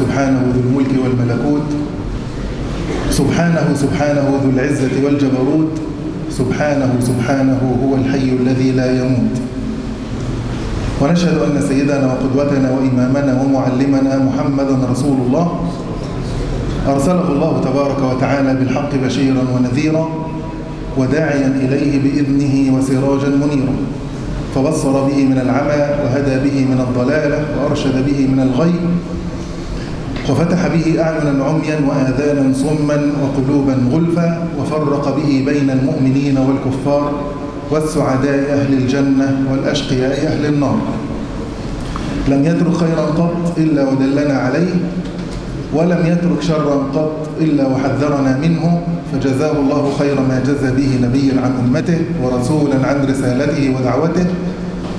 سبحانه ذو الملك والملكوت سبحانه سبحانه ذو العزة والجبروت سبحانه سبحانه هو الحي الذي لا يموت. ونشهد أن سيدنا وقدوتنا وإمامنا ومعلمنا محمدا رسول الله. أرسله الله تبارك وتعالى بالحق بشيرا ونذيرا وداعيا إليه بإذنه وسراجا منيرا. فبصر به من العمى وهدى به من الضلالة وأرشد به من الغي وفتح به أعينا عميا وآذانا صما وقلوبا غلفا وفرق به بين المؤمنين والكفار والسعداء أهل الجنة والأشقياء أهل النار. لم يترك خيرا قط إلا ودلنا عليه ولم يترك شرا قط إلا وحذرنا منه فجزاه الله خير ما جزى به نبيا عن أمته ورسولا عن رسالته ودعوته.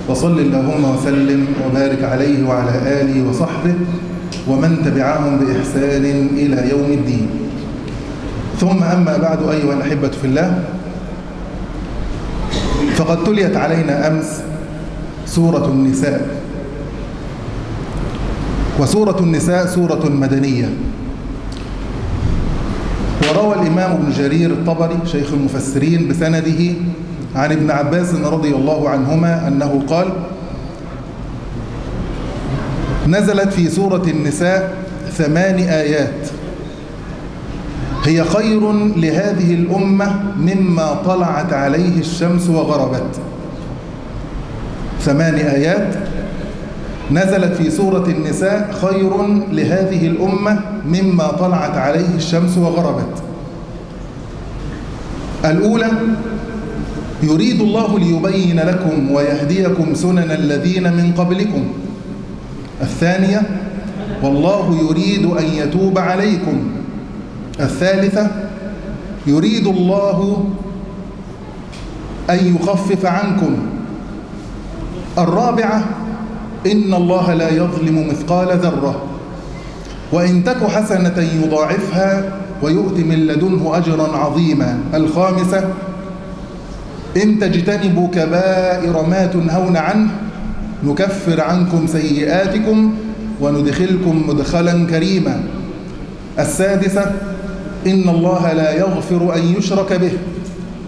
وصل اللهم وسلم وبارك عليه وعلى آله وصحبه ومن تبعهم بإحسان إلى يوم الدين. ثم أما بعد أيها الأحبة في الله فقد تليت علينا أمس سورة النساء. وسورة النساء سورة مدنية. وروى الإمام ابن جرير الطبري شيخ المفسرين بسنده عن ابن عباس رضي الله عنهما أنه قال نزلت في سورة النساء ثمان آيات. هي خير لهذه الأمة مما طلعت عليه الشمس وغربت. ثمان آيات. نزلت في سورة النساء خير لهذه الأمة مما طلعت عليه الشمس وغربت. الأولى يريد الله ليبين لكم ويهديكم سنن الذين من قبلكم. الثانية والله يريد أن يتوب عليكم. الثالثة يريد الله أن يخفف عنكم. الرابعة إن الله لا يظلم مثقال ذرة. وإن تك حسنة يضاعفها ويؤت من لدنه أجرا عظيما. الخامسة إن تجتنبوا كبائر ما تنهون عنه نكفر عنكم سيئاتكم وندخلكم مدخلا كريما. السادسة إن الله لا يغفر أن يشرك به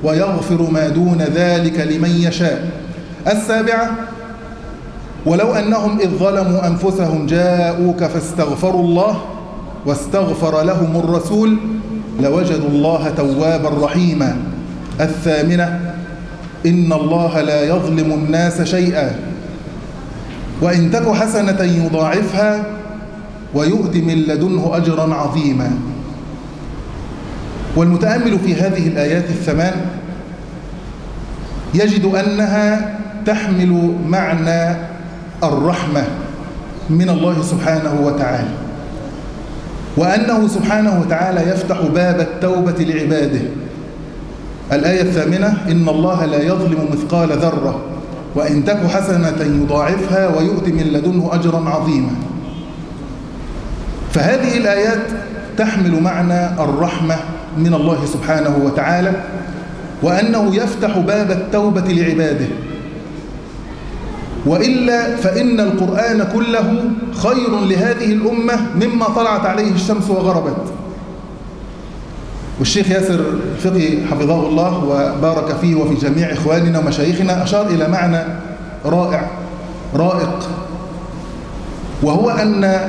ويغفر ما دون ذلك لمن يشاء. السابعة ولو أنهم إذ ظلموا أنفسهم جاءوك فاستغفروا الله واستغفر لهم الرسول لوجدوا الله توابا رحيما. الثامنة إن الله لا يظلم الناس شيئا وإن تك حسنة يضاعفها ويؤتي من لدنه أجرا عظيما. والمتأمل في هذه الآيات الثمان يجد أنها تحمل معنى الرحمة من الله سبحانه وتعالى وأنه سبحانه وتعالى يفتح باب التوبة لعباده. الآية الثامنة إن الله لا يظلم مثقال ذرة وإن تك حسنة يضاعفها ويؤتي من لدنه أجرا عظيما. فهذه الآيات تحمل معنى الرحمة من الله سبحانه وتعالى وأنه يفتح باب التوبة لعباده. وإلا فإن القرآن كله خير لهذه الأمة مما طلعت عليه الشمس وغربت. والشيخ ياسر الفقي حفظه الله وبارك فيه وفي جميع إخواننا ومشايخنا أشار إلى معنى رائع رائق وهو أن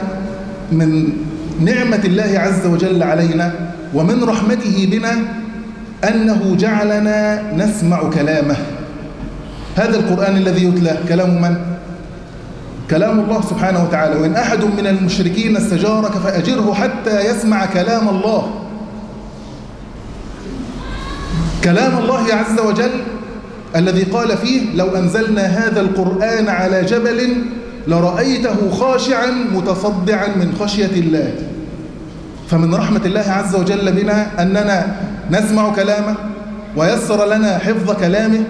من نعمة الله عز وجل علينا ومن رحمته بنا أنه جعلنا نسمع كلامه. هذا القرآن الذي يتلى كلام من؟ كلام الله سبحانه وتعالى. وإن أحد من المشركين استجارك فأجره حتى يسمع كلام الله. كلام الله عز وجل الذي قال فيه لو أنزلنا هذا القرآن على جبل لرأيته خاشعا متصدعا من خشية الله. فمن رحمة الله عز وجل بنا أننا نسمع كلامه ويسر لنا حفظ كلامه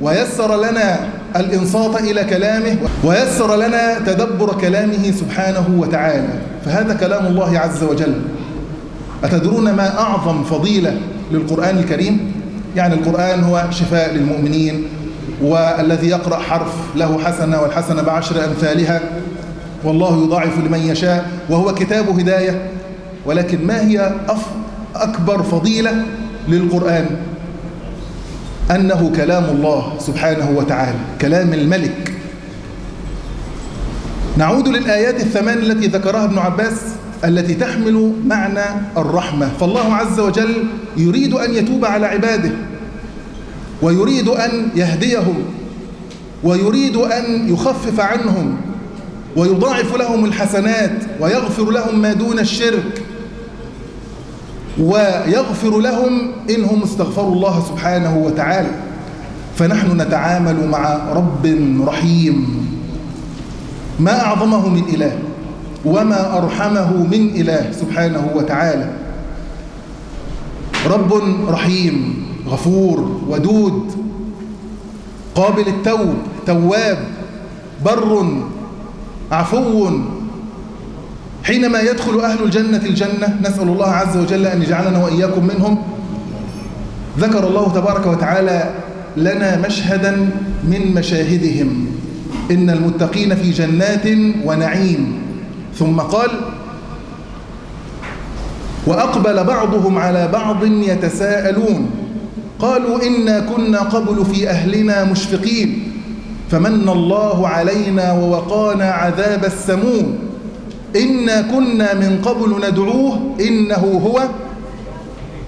ويسر لنا الإنصات إلى كلامه ويسر لنا تدبر كلامه سبحانه وتعالى. فهذا كلام الله عز وجل. أتدرون ما أعظم فضيلة للقرآن الكريم؟ يعني القرآن هو شفاء للمؤمنين والذي يقرأ حرف له حسنة والحسنة بعشر أمثالها والله يضاعف لمن يشاء وهو كتاب هداية ولكن ما هي أكبر فضيلة للقرآن؟ أنه كلام الله سبحانه وتعالى كلام الملك. نعود للآيات الثمان التي ذكرها ابن عباس التي تحمل معنى الرحمة. فالله عز وجل يريد أن يتوب على عباده ويريد أن يهديهم ويريد أن يخفف عنهم ويضاعف لهم الحسنات ويغفر لهم ما دون الشرك ويغفر لهم إنهم استغفروا الله سبحانه وتعالى. فنحن نتعامل مع رب رحيم. ما أعظمه من إله؟ وما أرحمه من إله سبحانه وتعالى. رب رحيم غفور ودود قابل التوب تواب بر عفو. حينما يدخل أهل الجنة الجنة نسأل الله عز وجل أن يجعلنا وإياكم منهم. ذكر الله تبارك وتعالى لنا مشهدا من مشاهدهم. إن المتقين في جنات ونعيم. ثم قال وأقبل بعضهم على بعض يتساءلون قالوا إنا كنا قبل في أهلنا مشفقين فمن الله علينا ووقانا عذاب السموم إنا كنا من قبل ندعوه إنه هو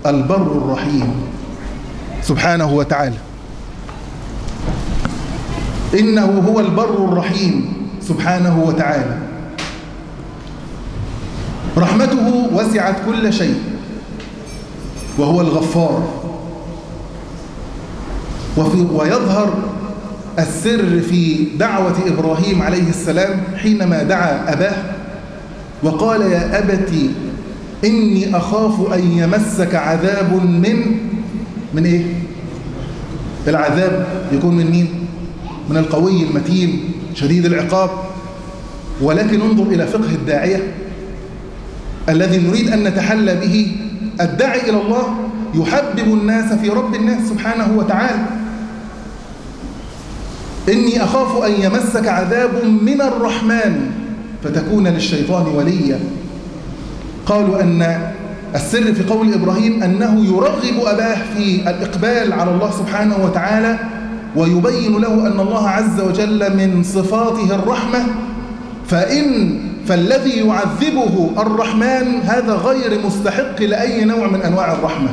البر الرحيم. سبحانه وتعالى. إنه هو البر الرحيم. سبحانه وتعالى. رحمته وسعت كل شيء وهو الغفار وفي ويظهر السر في دعوة إبراهيم عليه السلام حينما دعا أباه وقال يا أبت إني أخاف أن يمسك عذاب من من إيه؟ العذاب يكون من مين؟ من القوي المتين شديد العقاب ولكن انظر إلى فقه الداعية الذي نريد أن نتحلى به الداعي إلى الله يحبب الناس في رب الناس سبحانه وتعالى. إني أخاف أن يمسك عذاب من الرحمن فتكون للشيطان وليا. قالوا أن السر في قول إبراهيم أنه يرغب أباه في الإقبال على الله سبحانه وتعالى ويبين له أن الله عز وجل من صفاته الرحمة فإن فالذي يعذبه الرحمن هذا غير مستحق لأي نوع من أنواع الرحمة.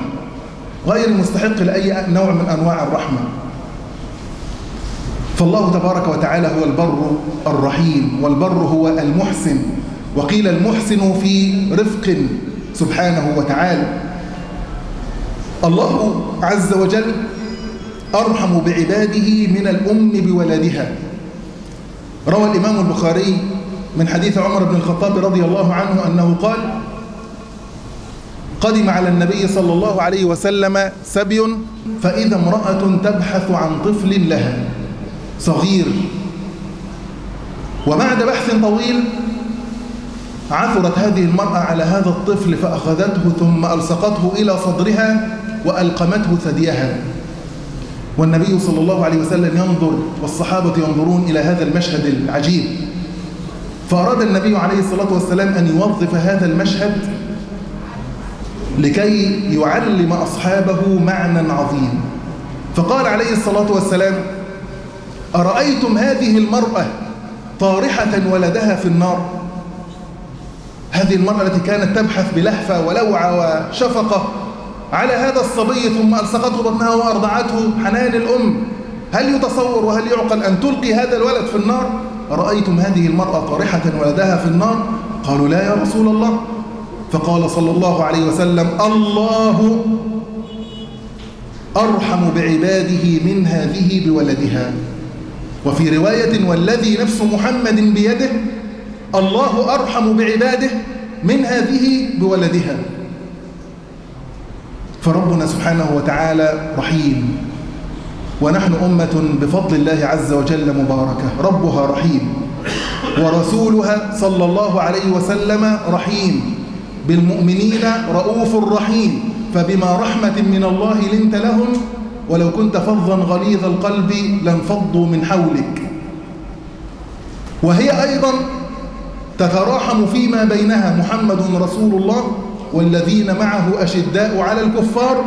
غير مستحق لأي نوع من أنواع الرحمة. فالله تبارك وتعالى هو البر الرحيم والبر هو المحسن. وقيل المحسن في رفق سبحانه وتعالى. الله عز وجل أرحم بعباده من الأم بولدها روى الإمام البخاري من حديث عمر بن الخطاب رضي الله عنه أنه قال قدم على النبي صلى الله عليه وسلم سبي فإذا امرأة تبحث عن طفل لها صغير. وبعد بحث طويل عثرت هذه المرأة على هذا الطفل فأخذته ثم ألصقته إلى صدرها وألقمته ثديها والنبي صلى الله عليه وسلم ينظر والصحابة ينظرون إلى هذا المشهد العجيب. فأراد النبي عليه الصلاة والسلام أن يوظف هذا المشهد لكي يعلم أصحابه معنى عظيم. فقال عليه الصلاة والسلام أرأيتم هذه المرأة طارحة ولدها في النار؟ هذه المرأة التي كانت تبحث بلهفة ولوعة وشفقة على هذا الصبي ثم ألصقته بطنها وأرضعته حنان الأم هل يتصور وهل يعقل أن تلقي هذا الولد في النار؟ أرأيتم هذه المرأة طارحة ولدها في النار؟ قالوا لا يا رسول الله. فقال صلى الله عليه وسلم الله أرحم بعباده من هذه بولدها. وفي رواية والذي نفس محمد بيده الله أرحم بعباده من هذه بولدها. فربنا سبحانه وتعالى رحيم. ونحن أمة بفضل الله عز وجل مباركة. ربها رحيم. ورسولها صلى الله عليه وسلم رحيم. بالمؤمنين رؤوف رحيم. فبما رحمة من الله لنت لهم ولو كنت فظا غليظ القلب لانفضوا من حولك. وهي أيضا تتراحم فيما بينها محمد رسول الله والذين معه أشداء على الكفار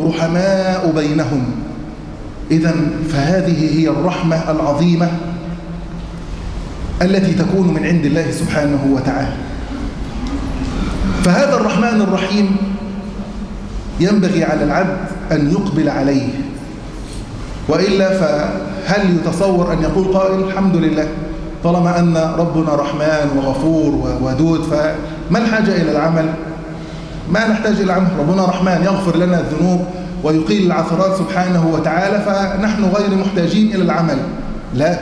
رحماء بينهم. إذا فهذه هي الرحمة العظيمة التي تكون من عند الله سبحانه وتعالى. فهذا الرحمن الرحيم ينبغي على العبد أن يقبل عليه. وإلا فهل يتصور أن يقول قائل الحمد لله؟ طالما أن ربنا رحمن وغفور وودود فما الحاجة إلى العمل؟ ما نحتاج إلى العمل ربنا رحمن يغفر لنا الذنوب. ويقيل العثرات سبحانه وتعالى فنحن غير محتاجين إلى العمل. لا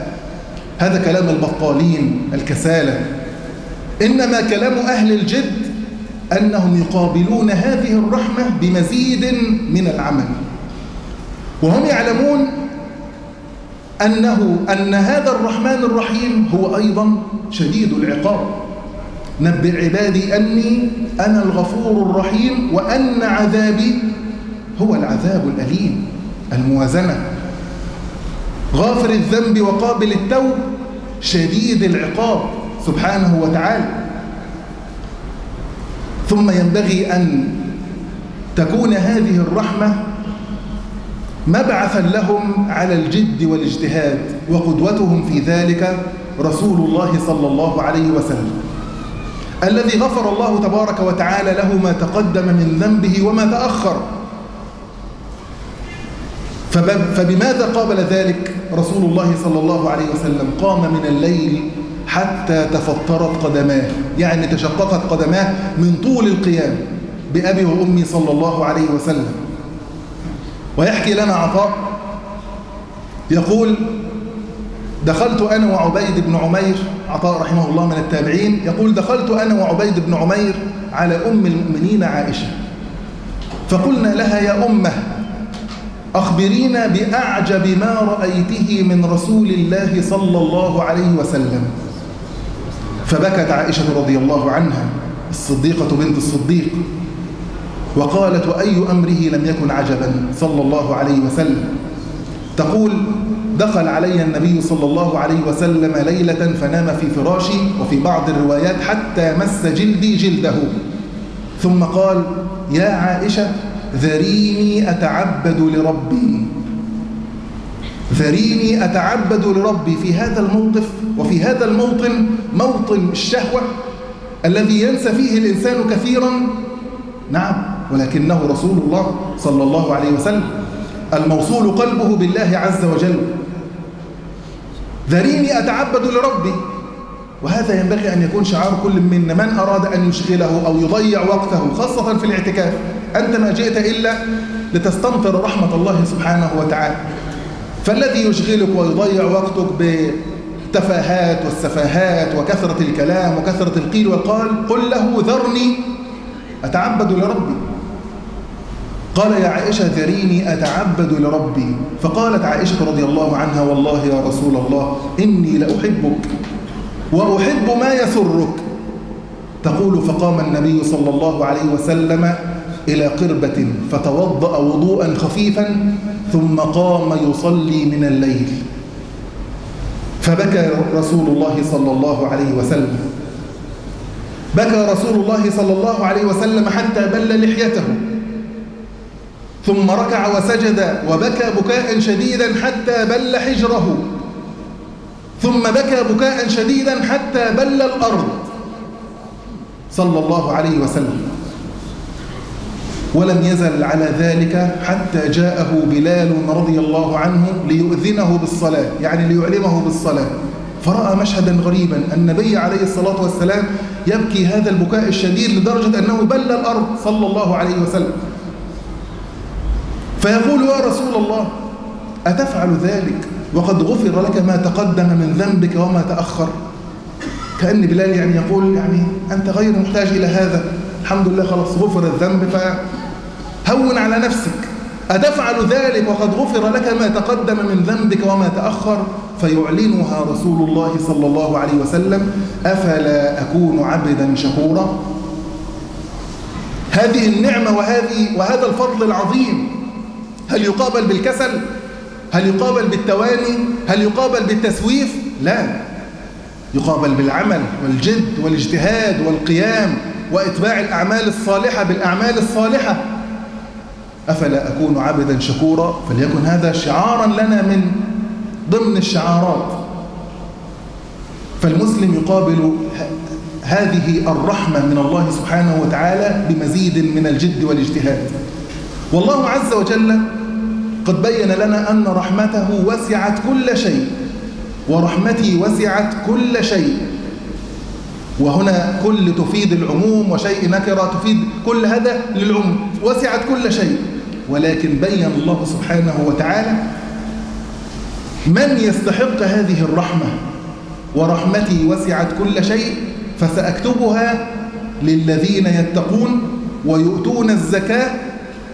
هذا كلام البطالين الكسالى. إنما كلام أهل الجد أنهم يقابلون هذه الرحمة بمزيد من العمل. وهم يعلمون أنه أن هذا الرحمن الرحيم هو أيضا شديد العقاب. نبئ عبادي أني أنا الغفور الرحيم وأن عذابي هو العذاب الأليم الموازنة. غافر الذنب وقابل التوب شديد العقاب سبحانه وتعالى. ثم ينبغي أن تكون هذه الرحمة مبعثا لهم على الجد والاجتهاد وقدوتهم في ذلك رسول الله صلى الله عليه وسلم. الذي غفر الله تبارك وتعالى له ما تقدم من ذنبه وما تأخر. فبماذا قابل ذلك رسول الله صلى الله عليه وسلم؟ قام من الليل حتى تفطرت قدماه. يعني تشققت قدماه من طول القيام بأبي وأمي صلى الله عليه وسلم. ويحكي لنا عطاء يقول دخلت أنا وعبيد بن عمير عطاء رحمه الله من التابعين يقول دخلت أنا وعبيد بن عمير على أم المؤمنين عائشة. فقلنا لها يا أمة أخبرينا بأعجب ما رأيته من رسول الله صلى الله عليه وسلم. فبكت عائشة رضي الله عنها الصديقة بنت الصديق وقالت وأي أمره لم يكن عجبا؟ صلى الله عليه وسلم. تقول دخل علي النبي صلى الله عليه وسلم ليلة فنام في فراشي وفي بعض الروايات حتى مس جلدي جلده. ثم قال يا عائشة ذريني أتعبد لربي. ذريني أتعبد لربي. في هذا الموقف وفي هذا الموطن موطن الشهوة الذي ينسى فيه الإنسان كثيرا. نعم ولكنه رسول الله صلى الله عليه وسلم. الموصول قلبه بالله عز وجل. ذريني أتعبد لربي. وهذا ينبغي أن يكون شعار كل منا من أراد أن يشغله أو يضيع وقته خاصة في الاعتكاف. أنت ما جئت إلا لتستمطر رحمة الله سبحانه وتعالى. فالذي يشغلك ويضيع وقتك بالتفاهات والسفاهات وكثرة الكلام وكثرة القيل والقال قل له ذرني أتعبد لربي. قال يا عائشة ذريني أتعبد لربي. فقالت عائشة رضي الله عنها والله يا رسول الله إني لأحبك. وأحب ما يسرك. تقول فقام النبي صلى الله عليه وسلم إلى قربة فتوضأ وضوءا خفيفا ثم قام يصلي من الليل. فبكى رسول الله صلى الله عليه وسلم. بكى رسول الله صلى الله عليه وسلم حتى بل لحيته. ثم ركع وسجد وبكى بكاء شديدا حتى بل حجره. ثم بكى بكاء شديدا حتى بل الأرض. صلى الله عليه وسلم. ولم يزل على ذلك حتى جاءه بلال رضي الله عنه ليؤذنه بالصلاة يعني ليعلمه بالصلاة. فرأى مشهدا غريبا النبي عليه الصلاة والسلام يبكي هذا البكاء الشديد لدرجة أنه بل الأرض. صلى الله عليه وسلم. فيقول يا رسول الله أتفعل ذلك؟ وقد غفر لك ما تقدم من ذنبك وما تأخر. كأن بلال يعني يقول يعني أنت غير محتاج إلى هذا. الحمد لله خلاص غفر الذنب فهون على نفسك. أتفعل ذلك وقد غفر لك ما تقدم من ذنبك وما تأخر؟ فيعلنها رسول الله صلى الله عليه وسلم أفلا أكون عبدا شكورا؟ هذه النعمة وهذه وهذا الفضل العظيم هل يقابل بالكسل؟ هل يقابل بالتواني؟ هل يقابل بالتسويف؟ لا. يقابل بالعمل والجد والاجتهاد والقيام وإتباع الأعمال الصالحة بالأعمال الصالحة. أفلا أكون عبدا شكورا؟ فليكن هذا شعارا لنا من ضمن الشعارات. فالمسلم يقابل هذه الرحمة من الله سبحانه وتعالى بمزيد من الجد والاجتهاد. والله عز وجل قد بين لنا أن رحمته وسعت كل شيء ورحمتي وسعت كل شيء. وهنا كل تفيد العموم وشيء نكرة تفيد كل هذا للعموم وسعت كل شيء. ولكن بين الله سبحانه وتعالى من يستحق هذه الرحمة ورحمتي وسعت كل شيء فسأكتبها للذين يتقون ويؤتون الزكاة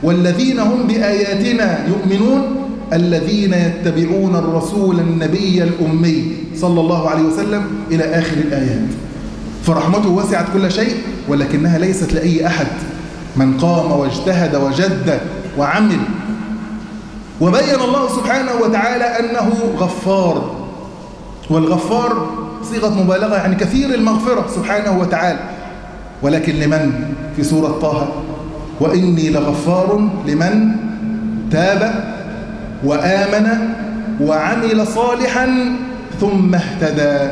والذين هم بآياتنا يؤمنون الذين يتبعون الرسول النبي الأمي صلى الله عليه وسلم إلى آخر الآيات. فرحمته وسعت كل شيء ولكنها ليست لأي أحد. من قام واجتهد وجد وعمل. وبين الله سبحانه وتعالى أنه غفار. والغفار صيغة مبالغة يعني كثير المغفرة سبحانه وتعالى. ولكن لمن؟ في سورة طه. وإني لغفار لمن تاب وآمن وعمل صالحا ثم اهتدى.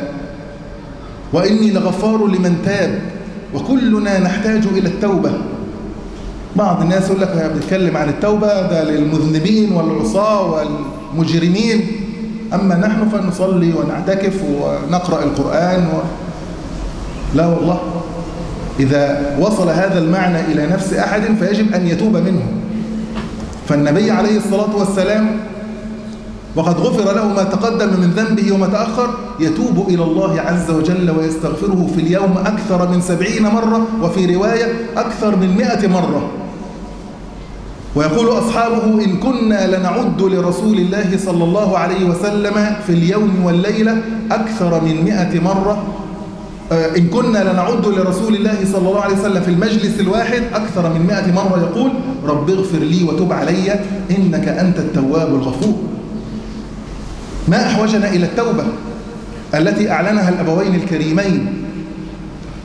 وإني لغفار لمن تاب وكلنا نحتاج إلى التوبة. بعض الناس يقول لك بنتكلم عن التوبة ده للمذنبين والعصاة والمجرمين. أما نحن فنصلي ونعتكف ونقرأ القرآن و... لا والله. إذا وصل هذا المعنى إلى نفس أحد فيجب أن يتوب منه. فالنبي عليه الصلاة والسلام وقد غفر له ما تقدم من ذنبه وما تأخر يتوب إلى الله عز وجل ويستغفره في اليوم أكثر من سبعين مرة وفي رواية أكثر من مئة مرة. ويقول أصحابه إن كنا لنعد لرسول الله صلى الله عليه وسلم في اليوم والليلة أكثر من مئة مرة إن كنا لنعد لرسول الله صلى الله عليه وسلم في المجلس الواحد أكثر من مئة مرة يقول رب اغفر لي وتب علي إنك أنت التواب الغفور. ما أحوجنا إلى التوبة التي أعلنها الأبوين الكريمين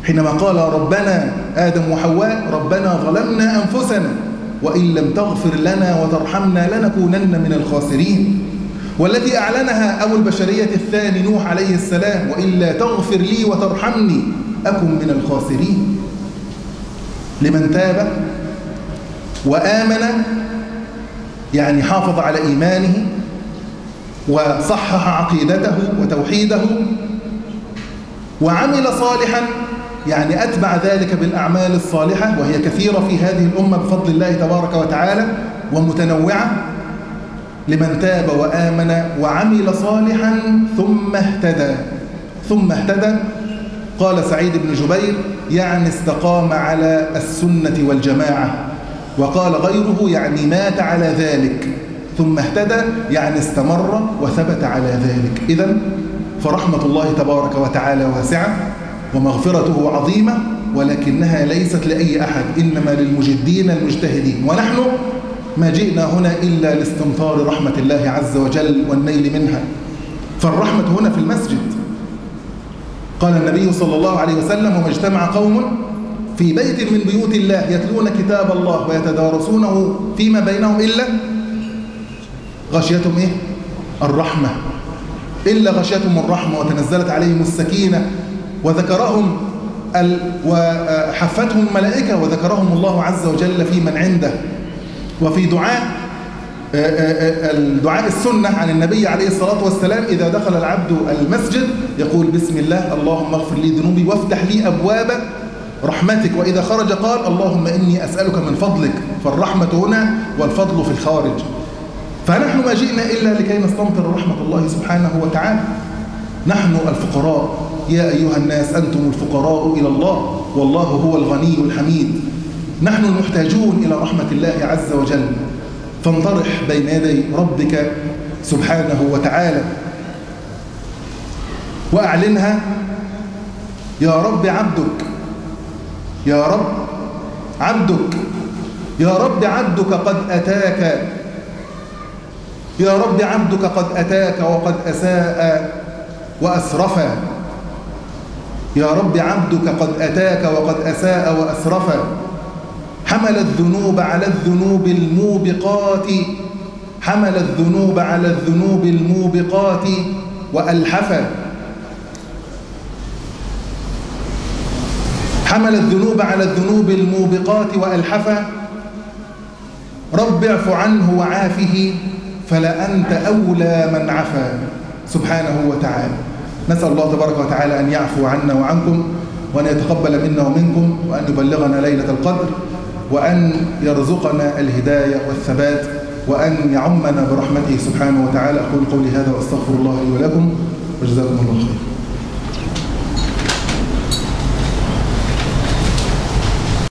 حينما قال ربنا آدم وحواء ربنا ظلمنا أنفسنا وإن لم تغفر لنا وترحمنا لنكونن من الخاسرين. والتي أعلنها أبو البشرية الثاني نوح عليه السلام وإلا تغفر لي وترحمني أكن من الخاسرين. لمن تاب وآمن يعني حافظ على إيمانه وصحح عقيدته وتوحيده وعمل صالحا يعني أتبع ذلك بالأعمال الصالحة وهي كثيرة في هذه الأمة بفضل الله تبارك وتعالى ومتنوعة. لمن تاب وآمن وعمل صالحا ثم اهتدى. ثم اهتدى. قال سعيد بن جبير يعني استقام على السنة والجماعة. وقال غيره يعني مات على ذلك. ثم اهتدى يعني استمر وثبت على ذلك. إذا فرحمة الله تبارك وتعالى واسعة ومغفرته عظيمة ولكنها ليست لأي أحد إنما للمجدين المجتهدين. ونحن ما جئنا هنا إلا لاستمطار رحمة الله عز وجل والنيل منها فالرحمة هنا في المسجد قال النبي صلى الله عليه وسلم وما اجتمع قوم في بيت من بيوت الله يتلون كتاب الله ويتدارسونه فيما بينهم إلا غشيتهم إيه؟ الرحمة إلا غشيتهم الرحمة وتنزلت عليهم السكينة وذكرهم. وحفتهم الملائكة وذكرهم الله عز وجل في من عنده وفي دعاء الدعاء السنة عن النبي عليه الصلاة والسلام إذا دخل العبد المسجد يقول بسم الله اللهم اغفر لي ذنوبي وافتح لي أبواب رحمتك. وإذا خرج قال اللهم إني أسألك من فضلك فالرحمة هنا والفضل في الخارج. فنحن ما جئنا إلا لكي نستمطر رحمة الله سبحانه وتعالى. نحن الفقراء. يا أيها الناس أنتم الفقراء إلى الله والله هو الغني الحميد. نحن المحتاجون إلى رحمة الله عز وجل. فانطرح بين يدي ربك سبحانه وتعالى. وأعلنها يا رب عبدك يا رب عبدك يا رب عبدك قد أتاك يا رب عبدك قد أتاك وقد أساء وأسرف يا رب عبدك قد أتاك وقد أساء وأسرف. حمل الذنوب على الذنوب الموبقات. حمل الذنوب على الذنوب الموبقات. وألحف. حمل الذنوب على الذنوب الموبقات وألحف. رب اعف عنه وعافه فلأنت أولى من عفا. سبحانه وتعالى. نسأل الله تبارك وتعالى أن يعفو عنا وعنكم وأن يتقبل منا ومنكم وأن يبلغنا ليلة القدر. وأن يرزقنا الهداية والثبات وأن يعمنا برحمته سبحانه وتعالى. أقول قولي هذا وأستغفر الله لي ولكم وجزاكم الله خير.